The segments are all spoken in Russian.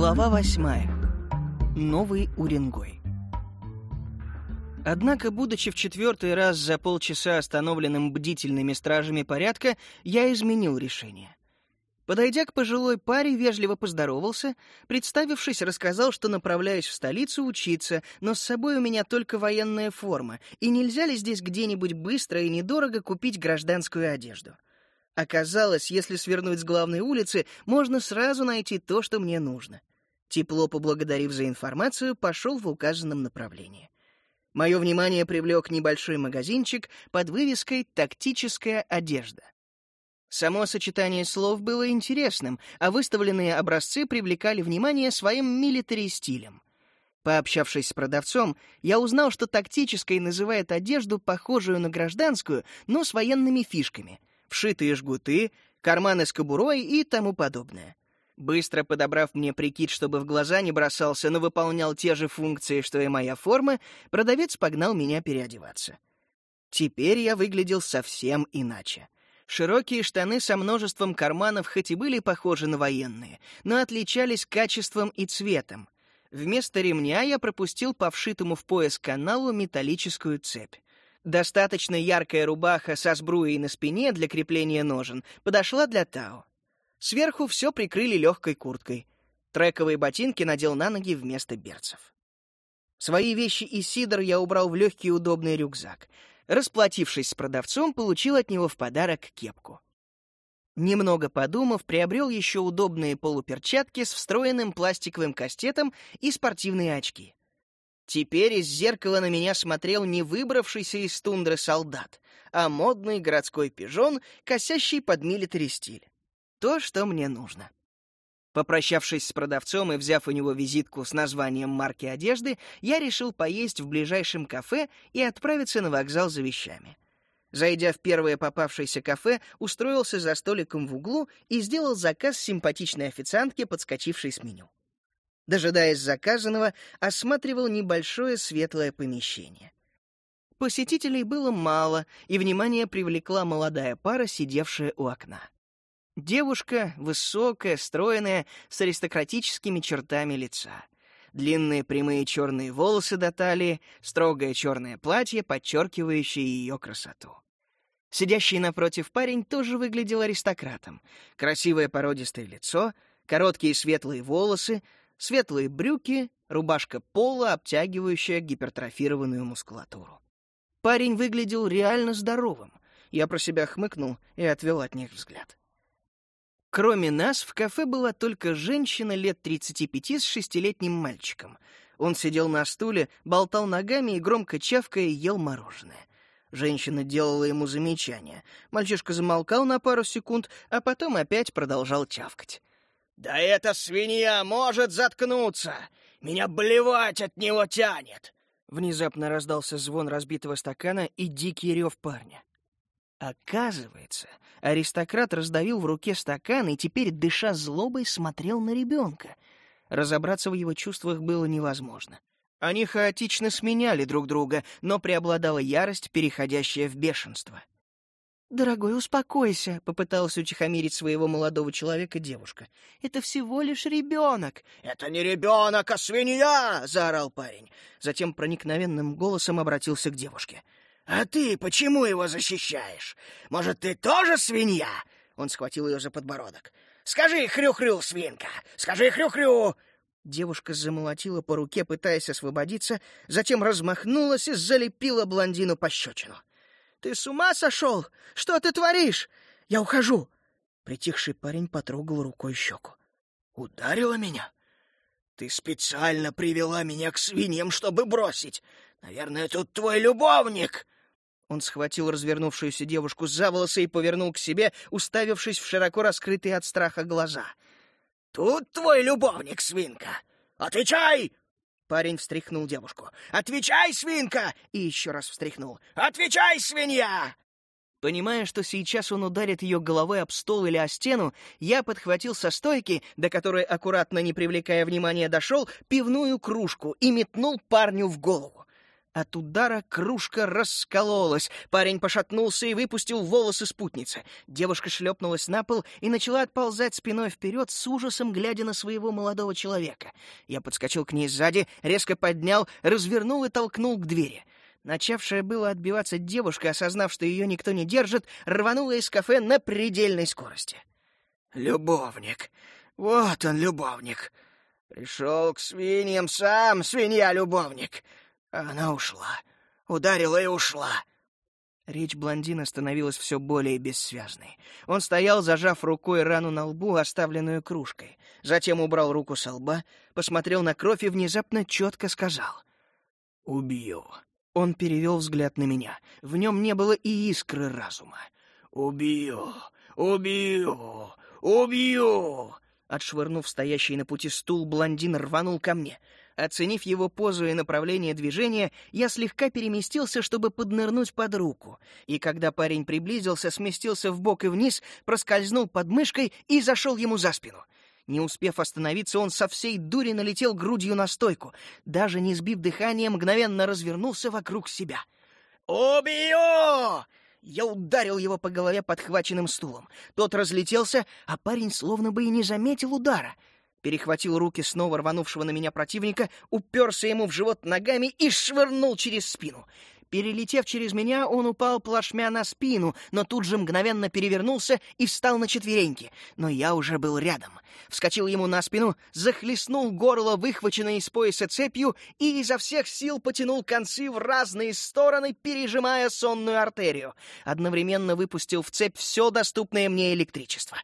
Глава восьмая. Новый Уренгой. Однако, будучи в четвертый раз за полчаса остановленным бдительными стражами порядка, я изменил решение. Подойдя к пожилой паре, вежливо поздоровался, представившись, рассказал, что направляюсь в столицу учиться, но с собой у меня только военная форма, и нельзя ли здесь где-нибудь быстро и недорого купить гражданскую одежду. Оказалось, если свернуть с главной улицы, можно сразу найти то, что мне нужно. Тепло поблагодарив за информацию, пошел в указанном направлении. Мое внимание привлек небольшой магазинчик под вывеской «Тактическая одежда». Само сочетание слов было интересным, а выставленные образцы привлекали внимание своим милитари-стилем. Пообщавшись с продавцом, я узнал, что тактической называет одежду, похожую на гражданскую, но с военными фишками — вшитые жгуты, карманы с кобурой и тому подобное. Быстро подобрав мне прикид, чтобы в глаза не бросался, но выполнял те же функции, что и моя форма, продавец погнал меня переодеваться. Теперь я выглядел совсем иначе. Широкие штаны со множеством карманов хоть и были похожи на военные, но отличались качеством и цветом. Вместо ремня я пропустил по вшитому в пояс каналу металлическую цепь. Достаточно яркая рубаха со сбруей на спине для крепления ножен подошла для Тао. Сверху все прикрыли легкой курткой. Трековые ботинки надел на ноги вместо берцев. Свои вещи и сидор я убрал в легкий удобный рюкзак. Расплатившись с продавцом, получил от него в подарок кепку. Немного подумав, приобрел еще удобные полуперчатки с встроенным пластиковым кастетом и спортивные очки. Теперь из зеркала на меня смотрел не выбравшийся из тундры солдат, а модный городской пижон, косящий под милитари стиль. То, что мне нужно. Попрощавшись с продавцом и взяв у него визитку с названием марки одежды, я решил поесть в ближайшем кафе и отправиться на вокзал за вещами. Зайдя в первое попавшееся кафе, устроился за столиком в углу и сделал заказ симпатичной официантке, подскочившей с меню дожидаясь заказанного, осматривал небольшое светлое помещение. Посетителей было мало, и внимание привлекла молодая пара, сидевшая у окна. Девушка высокая, стройная, с аристократическими чертами лица. Длинные прямые черные волосы до талии, строгое черное платье, подчеркивающее ее красоту. Сидящий напротив парень тоже выглядел аристократом. Красивое породистое лицо, короткие светлые волосы, светлые брюки, рубашка пола, обтягивающая гипертрофированную мускулатуру. Парень выглядел реально здоровым. Я про себя хмыкнул и отвел от них взгляд. Кроме нас, в кафе была только женщина лет 35 с шестилетним мальчиком. Он сидел на стуле, болтал ногами и громко чавкая ел мороженое. Женщина делала ему замечания. Мальчишка замолкал на пару секунд, а потом опять продолжал чавкать. «Да эта свинья может заткнуться! Меня блевать от него тянет!» Внезапно раздался звон разбитого стакана и дикий рев парня. Оказывается, аристократ раздавил в руке стакан и теперь, дыша злобой, смотрел на ребенка. Разобраться в его чувствах было невозможно. Они хаотично сменяли друг друга, но преобладала ярость, переходящая в бешенство. «Дорогой, успокойся», — попыталась утихомирить своего молодого человека девушка. «Это всего лишь ребенок». «Это не ребенок, а свинья!» — заорал парень. Затем проникновенным голосом обратился к девушке. «А ты почему его защищаешь? Может, ты тоже свинья?» Он схватил ее за подбородок. «Скажи хрю-хрю, свинка! Скажи хрю-хрю!» Девушка замолотила по руке, пытаясь освободиться, затем размахнулась и залепила блондину пощечину. «Ты с ума сошел? Что ты творишь? Я ухожу!» Притихший парень потрогал рукой щеку. «Ударила меня? Ты специально привела меня к свиньям, чтобы бросить. Наверное, тут твой любовник!» Он схватил развернувшуюся девушку за волосы и повернул к себе, уставившись в широко раскрытые от страха глаза. «Тут твой любовник, свинка! Отвечай! Парень встряхнул девушку. «Отвечай, свинка!» И еще раз встряхнул. «Отвечай, свинья!» Понимая, что сейчас он ударит ее головой об стол или о стену, я подхватил со стойки, до которой, аккуратно не привлекая внимания, дошел, пивную кружку и метнул парню в голову. От удара кружка раскололась. Парень пошатнулся и выпустил волосы спутницы. Девушка шлепнулась на пол и начала отползать спиной вперед, с ужасом глядя на своего молодого человека. Я подскочил к ней сзади, резко поднял, развернул и толкнул к двери. Начавшая было отбиваться девушка, осознав, что ее никто не держит, рванула из кафе на предельной скорости. «Любовник! Вот он, любовник! Пришел к свиньям сам, свинья-любовник!» Она ушла. Ударила и ушла. Речь блондина становилась все более бессвязной. Он стоял, зажав рукой рану на лбу, оставленную кружкой. Затем убрал руку со лба, посмотрел на кровь и внезапно четко сказал. «Убью». Он перевел взгляд на меня. В нем не было и искры разума. «Убью! Убью! Убью!» Отшвырнув стоящий на пути стул, блондин рванул ко мне — Оценив его позу и направление движения, я слегка переместился, чтобы поднырнуть под руку. И когда парень приблизился, сместился в бок и вниз, проскользнул под мышкой и зашел ему за спину. Не успев остановиться, он со всей дури налетел грудью на стойку. Даже не сбив дыхания, мгновенно развернулся вокруг себя. «Убью!» Я ударил его по голове подхваченным стулом. Тот разлетелся, а парень словно бы и не заметил удара — перехватил руки снова рванувшего на меня противника, уперся ему в живот ногами и швырнул через спину. Перелетев через меня, он упал плашмя на спину, но тут же мгновенно перевернулся и встал на четвереньки. Но я уже был рядом. Вскочил ему на спину, захлестнул горло, выхваченное из пояса цепью, и изо всех сил потянул концы в разные стороны, пережимая сонную артерию. Одновременно выпустил в цепь все доступное мне электричество.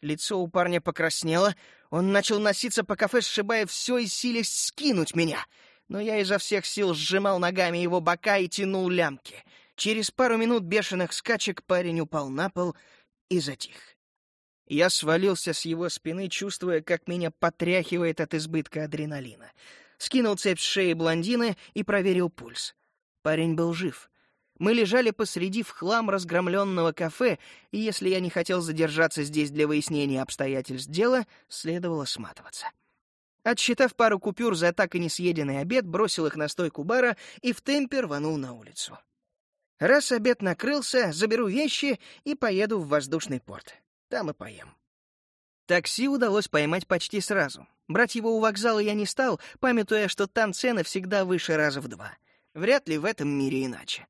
Лицо у парня покраснело, он начал носиться по кафе, сшибая все и силясь скинуть меня. Но я изо всех сил сжимал ногами его бока и тянул лямки. Через пару минут бешеных скачек парень упал на пол и затих. Я свалился с его спины, чувствуя, как меня потряхивает от избытка адреналина. Скинул цепь с шеи блондины и проверил пульс. Парень был жив. Мы лежали посреди в хлам разгромленного кафе, и если я не хотел задержаться здесь для выяснения обстоятельств дела, следовало сматываться. Отсчитав пару купюр за так и не съеденный обед, бросил их на стойку бара и в темпе рванул на улицу. Раз обед накрылся, заберу вещи и поеду в воздушный порт. Там и поем. Такси удалось поймать почти сразу. Брать его у вокзала я не стал, памятуя, что там цены всегда выше раза в два. Вряд ли в этом мире иначе.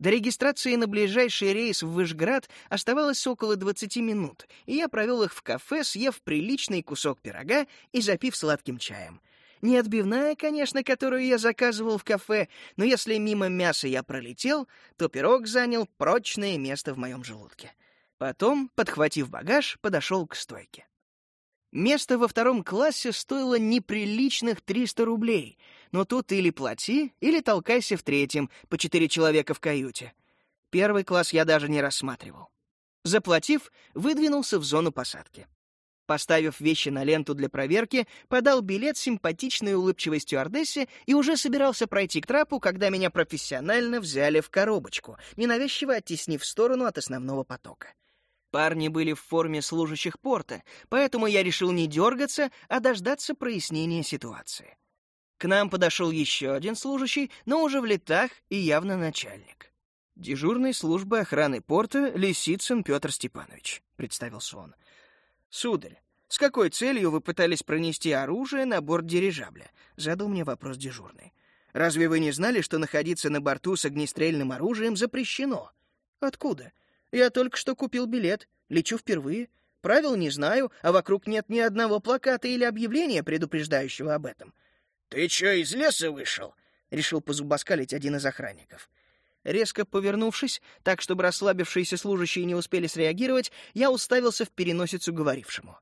До регистрации на ближайший рейс в Вышград оставалось около 20 минут, и я провел их в кафе, съев приличный кусок пирога и запив сладким чаем. Не отбивная, конечно, которую я заказывал в кафе, но если мимо мяса я пролетел, то пирог занял прочное место в моем желудке. Потом, подхватив багаж, подошел к стойке. Место во втором классе стоило неприличных 300 рублей, но тут или плати, или толкайся в третьем, по четыре человека в каюте. Первый класс я даже не рассматривал. Заплатив, выдвинулся в зону посадки. Поставив вещи на ленту для проверки, подал билет симпатичной улыбчивой стюардессе и уже собирался пройти к трапу, когда меня профессионально взяли в коробочку, ненавязчиво оттеснив в сторону от основного потока. Парни были в форме служащих порта, поэтому я решил не дергаться, а дождаться прояснения ситуации. К нам подошел еще один служащий, но уже в летах и явно начальник. «Дежурной службы охраны порта Лисицын Петр Степанович», — представился он. «Сударь, с какой целью вы пытались пронести оружие на борт дирижабля?» — задал мне вопрос дежурный. «Разве вы не знали, что находиться на борту с огнестрельным оружием запрещено?» «Откуда?» Я только что купил билет, лечу впервые. Правил не знаю, а вокруг нет ни одного плаката или объявления, предупреждающего об этом. «Ты чё, из леса вышел?» — решил позубоскалить один из охранников. Резко повернувшись, так, чтобы расслабившиеся служащие не успели среагировать, я уставился в переносицу говорившему.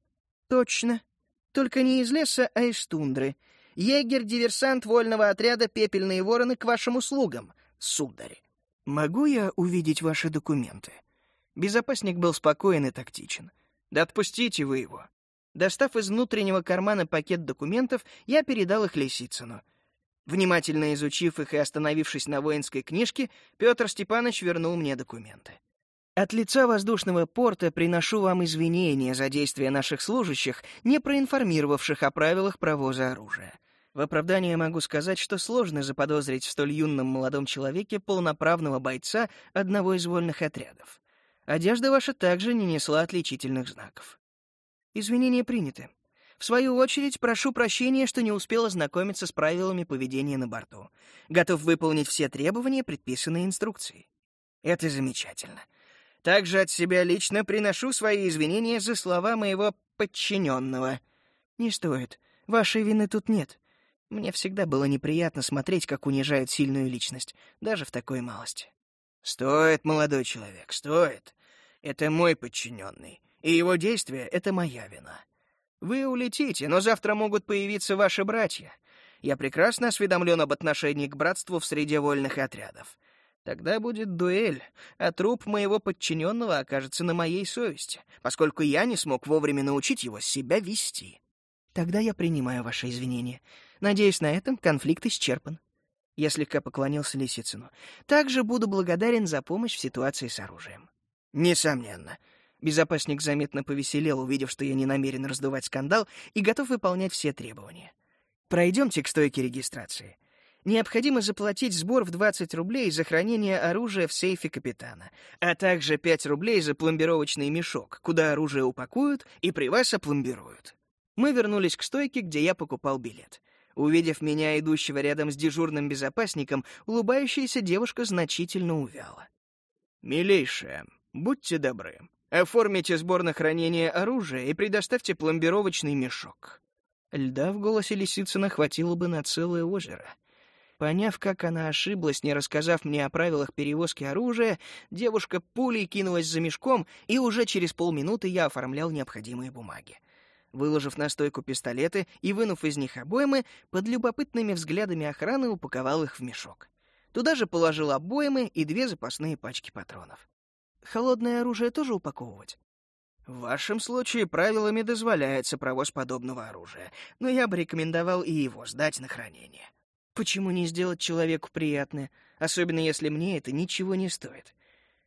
«Точно. Только не из леса, а из тундры. Егерь-диверсант вольного отряда «Пепельные вороны» к вашим услугам, сударь. Могу я увидеть ваши документы?» Безопасник был спокоен и тактичен. «Да отпустите вы его». Достав из внутреннего кармана пакет документов, я передал их Лисицыну. Внимательно изучив их и остановившись на воинской книжке, Петр Степанович вернул мне документы. От лица воздушного порта приношу вам извинения за действия наших служащих, не проинформировавших о правилах провоза оружия. В оправдание могу сказать, что сложно заподозрить в столь юном молодом человеке полноправного бойца одного из вольных отрядов. Одежда ваша также не несла отличительных знаков. Извинения приняты. В свою очередь, прошу прощения, что не успел ознакомиться с правилами поведения на борту. Готов выполнить все требования, предписанные инструкцией. Это замечательно. Также от себя лично приношу свои извинения за слова моего подчиненного. Не стоит. Вашей вины тут нет. Мне всегда было неприятно смотреть, как унижают сильную личность, даже в такой малости. Стоит, молодой человек, стоит. Это мой подчиненный, и его действия — это моя вина. Вы улетите, но завтра могут появиться ваши братья. Я прекрасно осведомлен об отношении к братству в среде вольных отрядов. Тогда будет дуэль, а труп моего подчиненного окажется на моей совести, поскольку я не смог вовремя научить его себя вести. Тогда я принимаю ваши извинения. Надеюсь, на этом конфликт исчерпан. Я слегка поклонился Лисицыну. Также буду благодарен за помощь в ситуации с оружием. Несомненно. Безопасник заметно повеселел, увидев, что я не намерен раздувать скандал и готов выполнять все требования. Пройдемте к стойке регистрации. Необходимо заплатить сбор в 20 рублей за хранение оружия в сейфе капитана, а также 5 рублей за пломбировочный мешок, куда оружие упакуют и при вас опломбируют. Мы вернулись к стойке, где я покупал билет. Увидев меня, идущего рядом с дежурным безопасником, улыбающаяся девушка значительно увяла. «Милейшая, будьте добры, Оформите сбор на хранение оружия и предоставьте пломбировочный мешок». Льда в голосе Лисицына хватило бы на целое озеро. Поняв, как она ошиблась, не рассказав мне о правилах перевозки оружия, девушка пулей кинулась за мешком, и уже через полминуты я оформлял необходимые бумаги. Выложив на стойку пистолеты и вынув из них обоймы, под любопытными взглядами охраны упаковал их в мешок. Туда же положил обоймы и две запасные пачки патронов. Холодное оружие тоже упаковывать? В вашем случае правилами дозволяется провоз подобного оружия, но я бы рекомендовал и его сдать на хранение. Почему не сделать человеку приятное, особенно если мне это ничего не стоит?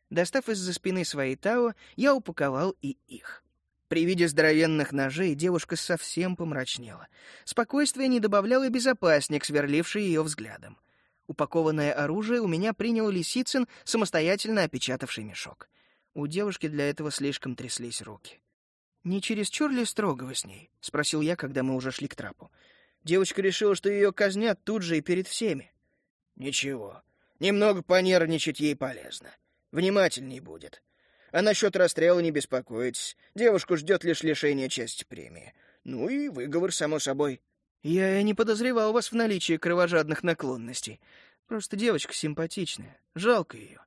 Достав из-за спины свои Тао, я упаковал и их. При виде здоровенных ножей девушка совсем помрачнела. Спокойствие не добавлял и безопасник, сверливший ее взглядом. Упакованное оружие у меня принял Лисицын, самостоятельно опечатавший мешок. У девушки для этого слишком тряслись руки. «Не чересчур ли строгого с ней?» — спросил я, когда мы уже шли к трапу. Девочка решила, что ее казнят тут же и перед всеми. «Ничего, немного понервничать ей полезно. Внимательней будет. А насчет расстрела не беспокойтесь. Девушку ждет лишь лишение части премии. Ну и выговор, само собой». «Я не подозревал вас в наличии кровожадных наклонностей. Просто девочка симпатичная. Жалко ее.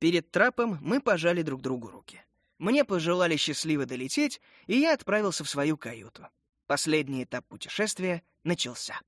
Перед трапом мы пожали друг другу руки. Мне пожелали счастливо долететь, и я отправился в свою каюту. Последний этап путешествия начался.